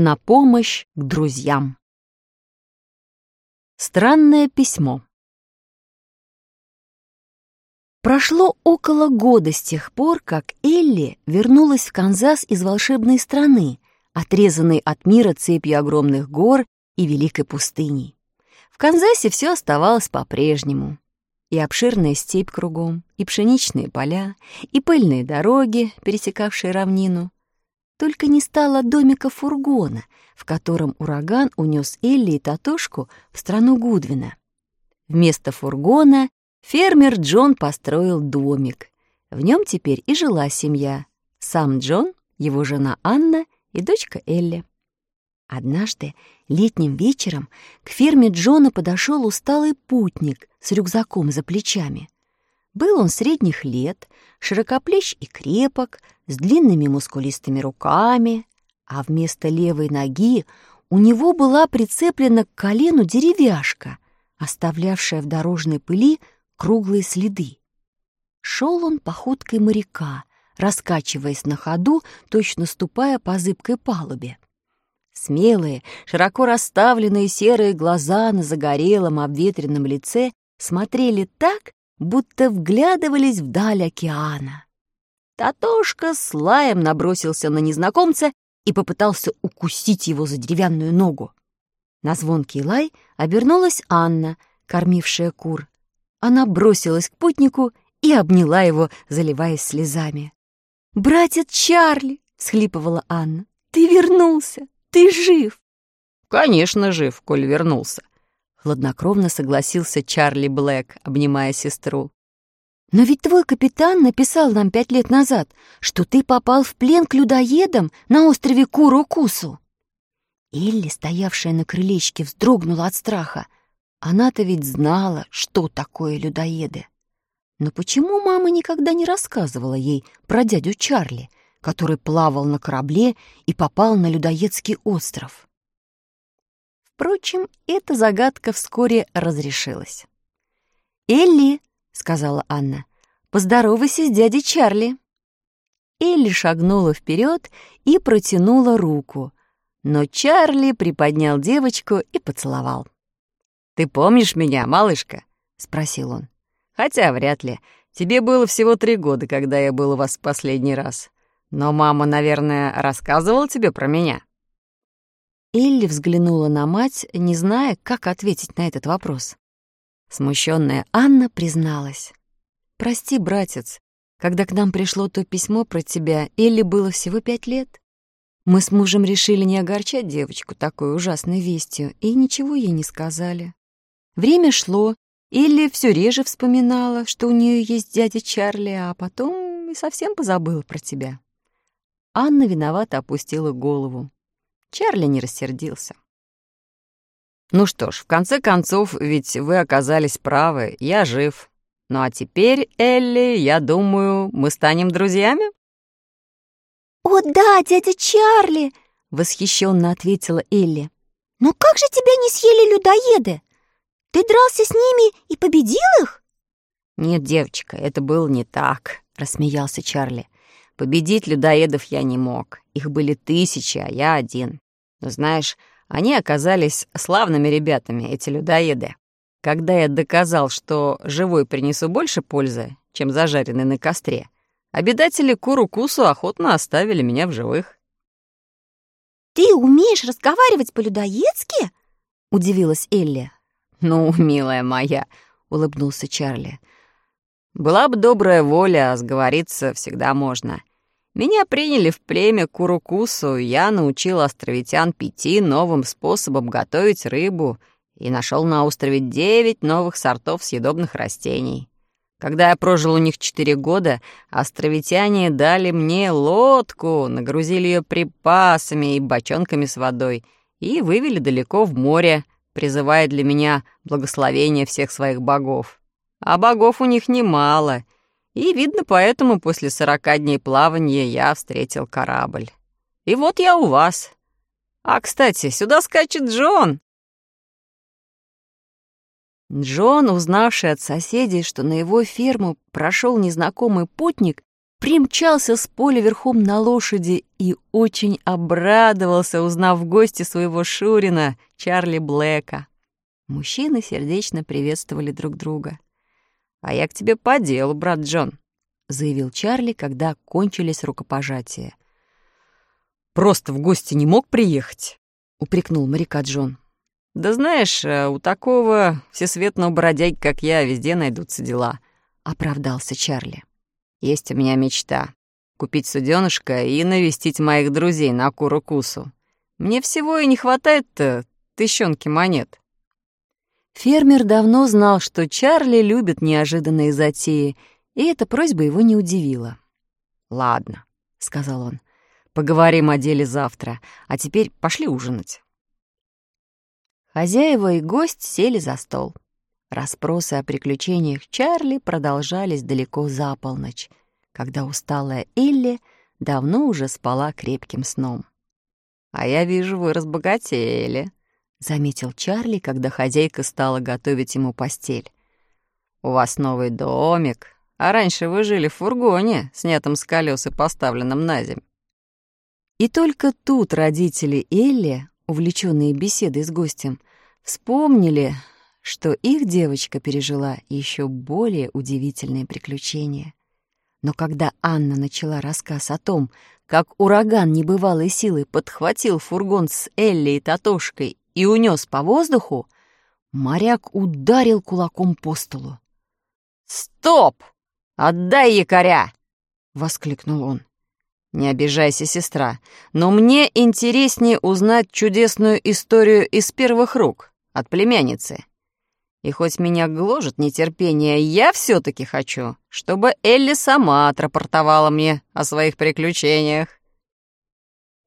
На помощь к друзьям. Странное письмо. Прошло около года с тех пор, как Элли вернулась в Канзас из волшебной страны, отрезанной от мира цепью огромных гор и великой пустыней. В Канзасе все оставалось по-прежнему. И обширная степь кругом, и пшеничные поля, и пыльные дороги, пересекавшие равнину. Только не стало домика фургона, в котором ураган унес Элли и Татушку в страну Гудвина. Вместо фургона фермер Джон построил домик. В нем теперь и жила семья. Сам Джон, его жена Анна и дочка Элли. Однажды летним вечером к ферме Джона подошел усталый путник с рюкзаком за плечами. Был он средних лет, широкоплещ и крепок, с длинными мускулистыми руками, а вместо левой ноги у него была прицеплена к колену деревяшка, оставлявшая в дорожной пыли круглые следы. Шел он походкой моряка, раскачиваясь на ходу, точно ступая по зыбкой палубе. Смелые, широко расставленные серые глаза на загорелом обветренном лице смотрели так, будто вглядывались вдаль океана. Татошка с лаем набросился на незнакомца и попытался укусить его за деревянную ногу. На звонкий лай обернулась Анна, кормившая кур. Она бросилась к путнику и обняла его, заливаясь слезами. «Братец Чарли!» — схлипывала Анна. «Ты вернулся! Ты жив!» «Конечно жив, коль вернулся!» Хладнокровно согласился Чарли Блэк, обнимая сестру. «Но ведь твой капитан написал нам пять лет назад, что ты попал в плен к людоедам на острове Куру-Кусу». Элли, стоявшая на крылечке, вздрогнула от страха. Она-то ведь знала, что такое людоеды. Но почему мама никогда не рассказывала ей про дядю Чарли, который плавал на корабле и попал на людоедский остров? Впрочем, эта загадка вскоре разрешилась. «Элли!» сказала Анна. «Поздоровайся с дядей Чарли». Элли шагнула вперед и протянула руку, но Чарли приподнял девочку и поцеловал. «Ты помнишь меня, малышка?» — спросил он. «Хотя вряд ли. Тебе было всего три года, когда я был у вас в последний раз. Но мама, наверное, рассказывала тебе про меня». Элли взглянула на мать, не зная, как ответить на этот вопрос. Смущенная Анна призналась. «Прости, братец, когда к нам пришло то письмо про тебя, Элли было всего пять лет. Мы с мужем решили не огорчать девочку такой ужасной вестью и ничего ей не сказали. Время шло, Элли все реже вспоминала, что у нее есть дядя Чарли, а потом и совсем позабыла про тебя». Анна виновато опустила голову. Чарли не рассердился. Ну что ж, в конце концов, ведь вы оказались правы, я жив. Ну а теперь, Элли, я думаю, мы станем друзьями? «О да, дядя Чарли!» — восхищенно ответила Элли. «Но как же тебя не съели людоеды? Ты дрался с ними и победил их?» «Нет, девочка, это было не так», — рассмеялся Чарли. «Победить людоедов я не мог. Их были тысячи, а я один. Но знаешь, они оказались славными ребятами, эти людоеды. Когда я доказал, что живой принесу больше пользы, чем зажаренный на костре, обитатели Куру-Кусу охотно оставили меня в живых. «Ты умеешь разговаривать по-людоедски?» — удивилась Элли. «Ну, милая моя», — улыбнулся Чарли. «Была бы добрая воля, а сговориться всегда можно. Меня приняли в племя Курукусу, я научил островитян пяти новым способам готовить рыбу и нашел на острове девять новых сортов съедобных растений. Когда я прожил у них четыре года, островитяне дали мне лодку, нагрузили ее припасами и бочонками с водой и вывели далеко в море, призывая для меня благословение всех своих богов. А богов у них немало — и, видно, поэтому после сорока дней плавания я встретил корабль. И вот я у вас. А, кстати, сюда скачет Джон. Джон, узнавший от соседей, что на его ферму прошел незнакомый путник, примчался с поля верхом на лошади и очень обрадовался, узнав в гости своего Шурина, Чарли Блэка. Мужчины сердечно приветствовали друг друга. «А я к тебе по делу, брат Джон», — заявил Чарли, когда кончились рукопожатия. «Просто в гости не мог приехать», — упрекнул моряка Джон. «Да знаешь, э, у такого всесветного бродяги, как я, везде найдутся дела», — оправдался Чарли. «Есть у меня мечта — купить суденышко и навестить моих друзей на Курукусу. Мне всего и не хватает-то тыщенки монет». Фермер давно знал, что Чарли любит неожиданные затеи, и эта просьба его не удивила. «Ладно», — сказал он, — «поговорим о деле завтра, а теперь пошли ужинать». Хозяева и гость сели за стол. Расспросы о приключениях Чарли продолжались далеко за полночь, когда усталая Элли давно уже спала крепким сном. «А я вижу, вы разбогатели», — заметил Чарли, когда хозяйка стала готовить ему постель. «У вас новый домик, а раньше вы жили в фургоне, снятом с колес и поставленном на земь». И только тут родители Элли, увлеченные беседой с гостем, вспомнили, что их девочка пережила еще более удивительные приключения. Но когда Анна начала рассказ о том, как ураган небывалой силы подхватил фургон с Элли и Татошкой и унес по воздуху, моряк ударил кулаком по столу. «Стоп! Отдай якоря!» — воскликнул он. «Не обижайся, сестра, но мне интереснее узнать чудесную историю из первых рук, от племянницы. И хоть меня гложет нетерпение, я все таки хочу, чтобы Элли сама отрапортовала мне о своих приключениях».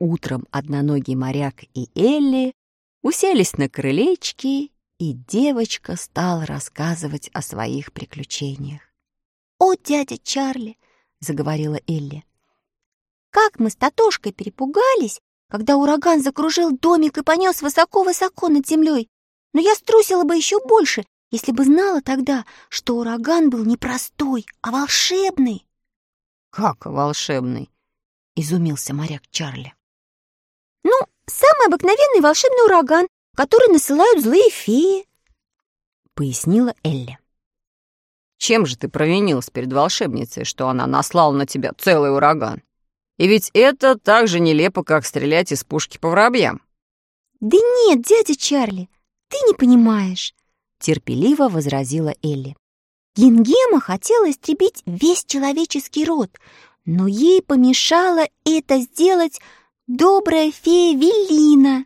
Утром одноногий моряк и Элли уселись на крылечке, и девочка стала рассказывать о своих приключениях. «О, дядя Чарли!» — заговорила Элли. «Как мы с Татошкой перепугались, когда ураган закружил домик и понес высоко-высоко над землей. Но я струсила бы еще больше, если бы знала тогда, что ураган был не простой, а волшебный». «Как волшебный?» — изумился моряк Чарли. «Ну, Самый обыкновенный волшебный ураган, который насылают злые феи», — пояснила Элли. «Чем же ты провинилась перед волшебницей, что она наслала на тебя целый ураган? И ведь это так же нелепо, как стрелять из пушки по воробьям». «Да нет, дядя Чарли, ты не понимаешь», — терпеливо возразила Элли. Гингема хотела истребить весь человеческий род, но ей помешало это сделать добрая фея Велина!»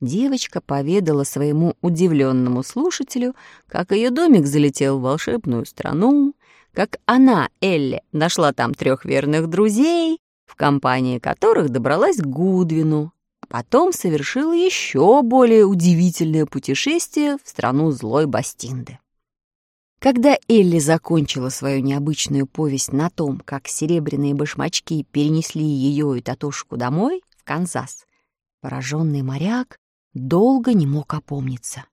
Девочка поведала своему удивленному слушателю, как ее домик залетел в волшебную страну, как она, Элли, нашла там трех верных друзей, в компании которых добралась к Гудвину, а потом совершила еще более удивительное путешествие в страну злой Бастинды. Когда Элли закончила свою необычную повесть на том, как серебряные башмачки перенесли ее и Татушку домой, в Канзас, пораженный моряк долго не мог опомниться.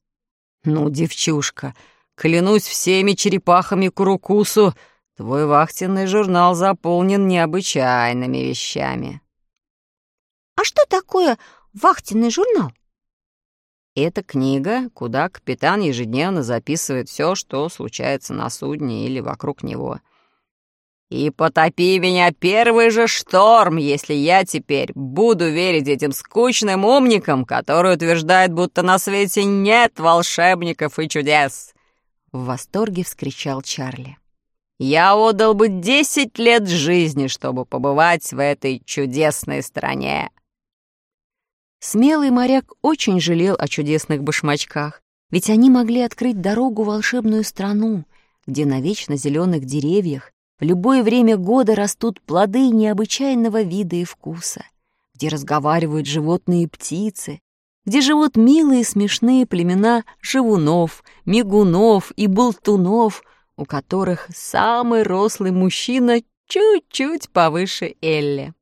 «Ну, девчушка, клянусь всеми черепахами Курукусу, твой вахтенный журнал заполнен необычайными вещами». «А что такое вахтенный журнал?» Это книга, куда капитан ежедневно записывает все, что случается на судне или вокруг него. И потопи меня первый же шторм, если я теперь буду верить этим скучным умникам, которые утверждают, будто на свете нет волшебников и чудес. В восторге вскричал Чарли. Я отдал бы десять лет жизни, чтобы побывать в этой чудесной стране. Смелый моряк очень жалел о чудесных башмачках, ведь они могли открыть дорогу в волшебную страну, где на вечно зеленых деревьях в любое время года растут плоды необычайного вида и вкуса, где разговаривают животные и птицы, где живут милые смешные племена живунов, мигунов и болтунов, у которых самый рослый мужчина чуть-чуть повыше Элли.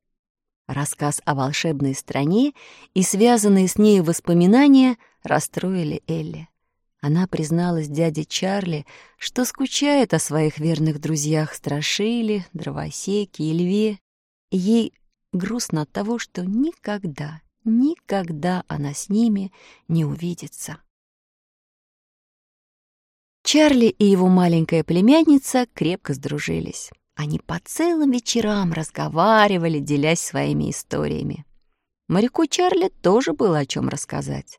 Рассказ о волшебной стране и связанные с ней воспоминания расстроили Элли. Она призналась дяде Чарли, что скучает о своих верных друзьях Страшиле, Дровосеке и Льве. Ей грустно от того, что никогда, никогда она с ними не увидится. Чарли и его маленькая племянница крепко сдружились. Они по целым вечерам разговаривали, делясь своими историями. Моряку Чарли тоже было о чем рассказать.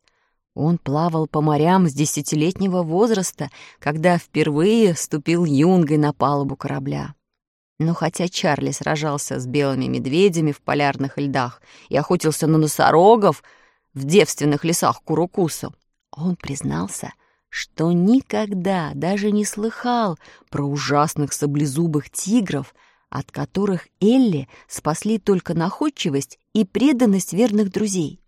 Он плавал по морям с десятилетнего возраста, когда впервые ступил юнгой на палубу корабля. Но хотя Чарли сражался с белыми медведями в полярных льдах и охотился на носорогов в девственных лесах Курукусу, он признался, что никогда даже не слыхал про ужасных саблезубых тигров, от которых Элли спасли только находчивость и преданность верных друзей.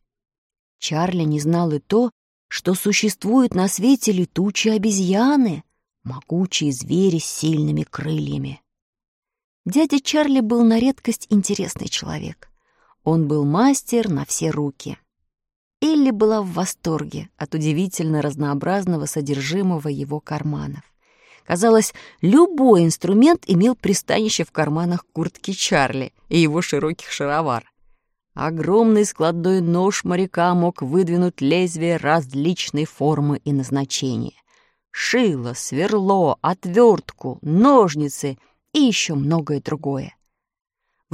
Чарли не знал и то, что существуют на свете летучие обезьяны, могучие звери с сильными крыльями. Дядя Чарли был на редкость интересный человек. Он был мастер на все руки. Элли была в восторге от удивительно разнообразного содержимого его карманов. Казалось, любой инструмент имел пристанище в карманах куртки Чарли и его широких шаровар. Огромный складной нож моряка мог выдвинуть лезвие различной формы и назначения. Шило, сверло, отвертку, ножницы и еще многое другое.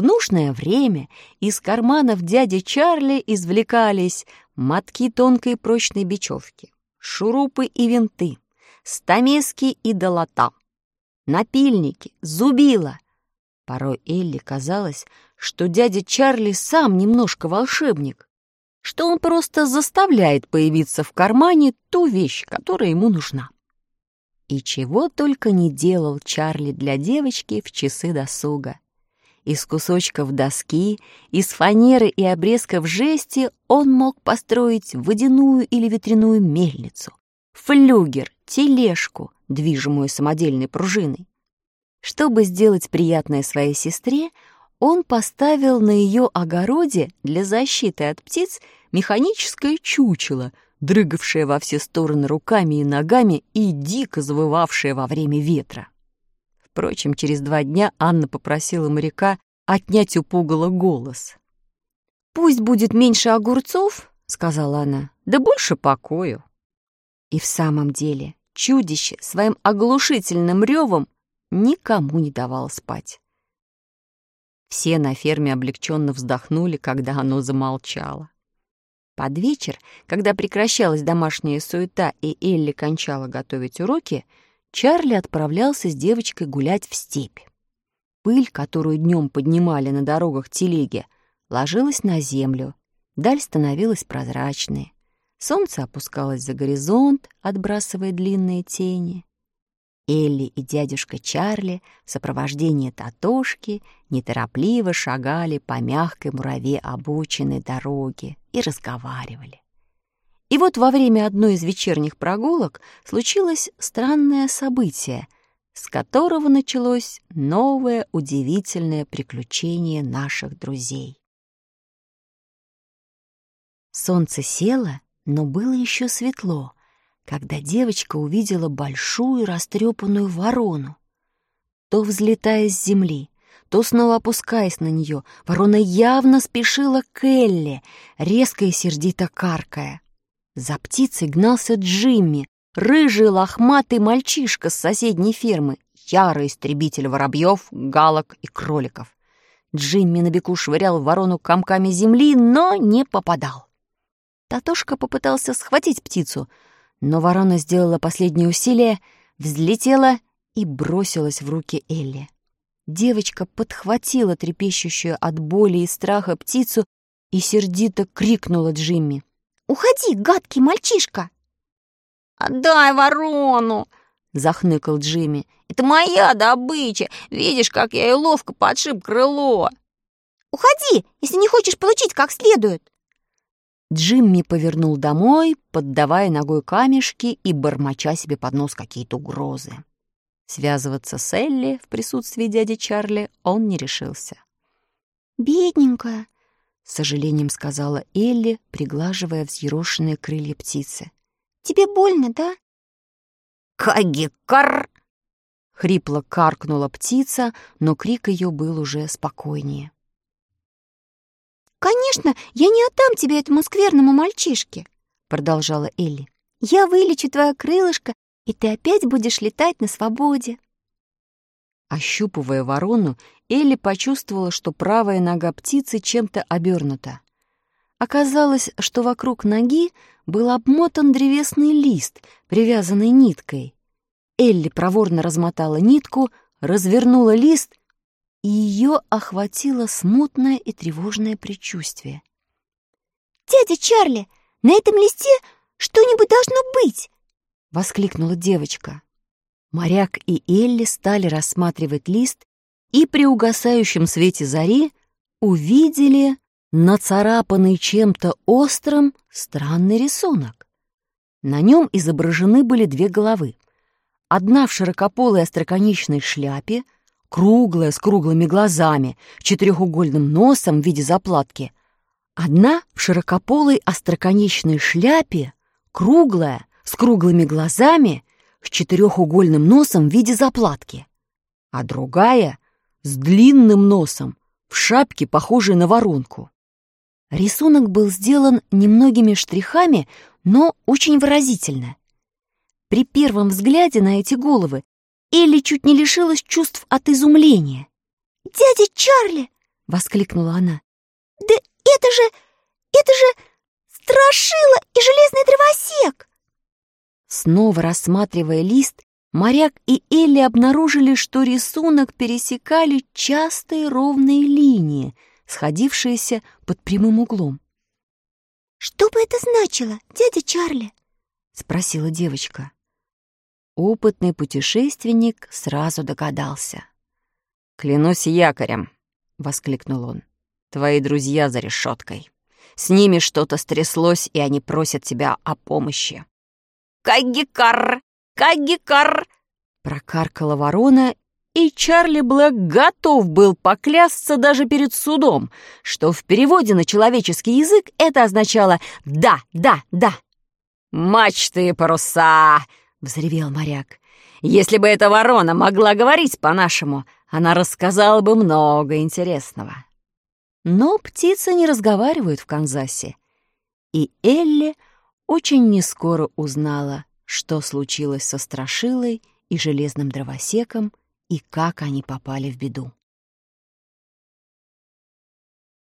В нужное время из карманов дяди Чарли извлекались мотки тонкой прочной бечевки, шурупы и винты, стамески и долота, напильники, зубила. Порой Элли казалось, что дядя Чарли сам немножко волшебник, что он просто заставляет появиться в кармане ту вещь, которая ему нужна. И чего только не делал Чарли для девочки в часы досуга. Из кусочков доски, из фанеры и обрезков жести он мог построить водяную или ветряную мельницу, флюгер, тележку, движимую самодельной пружиной. Чтобы сделать приятное своей сестре, он поставил на ее огороде для защиты от птиц механическое чучело, дрыгавшее во все стороны руками и ногами и дико завывавшее во время ветра. Впрочем, через два дня Анна попросила моряка отнять у пугала голос. «Пусть будет меньше огурцов», — сказала она, — «да больше покою». И в самом деле чудище своим оглушительным ревом никому не давало спать. Все на ферме облегченно вздохнули, когда оно замолчало. Под вечер, когда прекращалась домашняя суета и Элли кончала готовить уроки, Чарли отправлялся с девочкой гулять в степь. Пыль, которую днем поднимали на дорогах телеги, ложилась на землю, даль становилась прозрачной. Солнце опускалось за горизонт, отбрасывая длинные тени. Элли и дядюшка Чарли в сопровождении Татошки неторопливо шагали по мягкой мураве обочины дороги и разговаривали. И вот во время одной из вечерних прогулок случилось странное событие, с которого началось новое удивительное приключение наших друзей. Солнце село, но было еще светло — когда девочка увидела большую растрепанную ворону. То взлетая с земли, то снова опускаясь на нее, ворона явно спешила к Элле, резко и сердито каркая. За птицей гнался Джимми, рыжий лохматый мальчишка с соседней фермы, ярый истребитель воробьев, галок и кроликов. Джимми на беку швырял ворону комками земли, но не попадал. Татошка попытался схватить птицу — но ворона сделала последнее усилие, взлетела и бросилась в руки Элли. Девочка подхватила трепещущую от боли и страха птицу и сердито крикнула Джимми. «Уходи, гадкий мальчишка!» «Отдай ворону!» — захныкал Джимми. «Это моя добыча! Видишь, как я ее ловко подшиб крыло!» «Уходи, если не хочешь получить как следует!» Джимми повернул домой, поддавая ногой камешки и бормоча себе под нос какие-то угрозы. Связываться с Элли в присутствии дяди Чарли он не решился. «Бедненькая», — с сожалением сказала Элли, приглаживая взъерошенные крылья птицы. «Тебе больно, да? «Каги-кар!» Хрипло каркнула птица, но крик ее был уже спокойнее. «Конечно, я не отдам тебя этому скверному мальчишке», — продолжала Элли. «Я вылечу твое крылышко, и ты опять будешь летать на свободе». Ощупывая ворону, Элли почувствовала, что правая нога птицы чем-то обернута. Оказалось, что вокруг ноги был обмотан древесный лист, привязанный ниткой. Элли проворно размотала нитку, развернула лист и ее охватило смутное и тревожное предчувствие. «Дядя Чарли, на этом листе что-нибудь должно быть!» — воскликнула девочка. Моряк и Элли стали рассматривать лист и при угасающем свете зари увидели нацарапанный чем-то острым странный рисунок. На нем изображены были две головы. Одна в широкополой остроконечной шляпе — круглая, с круглыми глазами, четырехугольным носом в виде заплатки. Одна в широкополой остроконечной шляпе, круглая, с круглыми глазами, с четырехугольным носом в виде заплатки. А другая с длинным носом, в шапке, похожей на воронку. Рисунок был сделан немногими штрихами, но очень выразительно. При первом взгляде на эти головы Элли чуть не лишилась чувств от изумления. «Дядя Чарли!» — воскликнула она. «Да это же... это же страшила и железный дровосек!» Снова рассматривая лист, моряк и Элли обнаружили, что рисунок пересекали частые ровные линии, сходившиеся под прямым углом. «Что бы это значило, дядя Чарли?» — спросила девочка. Опытный путешественник сразу догадался. «Клянусь якорем!» — воскликнул он. «Твои друзья за решеткой. С ними что-то стряслось, и они просят тебя о помощи». «Кагикар! Кагикар!» — прокаркала ворона, и Чарли Блэк готов был поклясться даже перед судом, что в переводе на человеческий язык это означало «да, да, да». «Мачты и паруса!» — взревел моряк. «Если бы эта ворона могла говорить по-нашему, она рассказала бы много интересного». Но птицы не разговаривают в Канзасе. И Элли очень нескоро узнала, что случилось со Страшилой и Железным Дровосеком и как они попали в беду.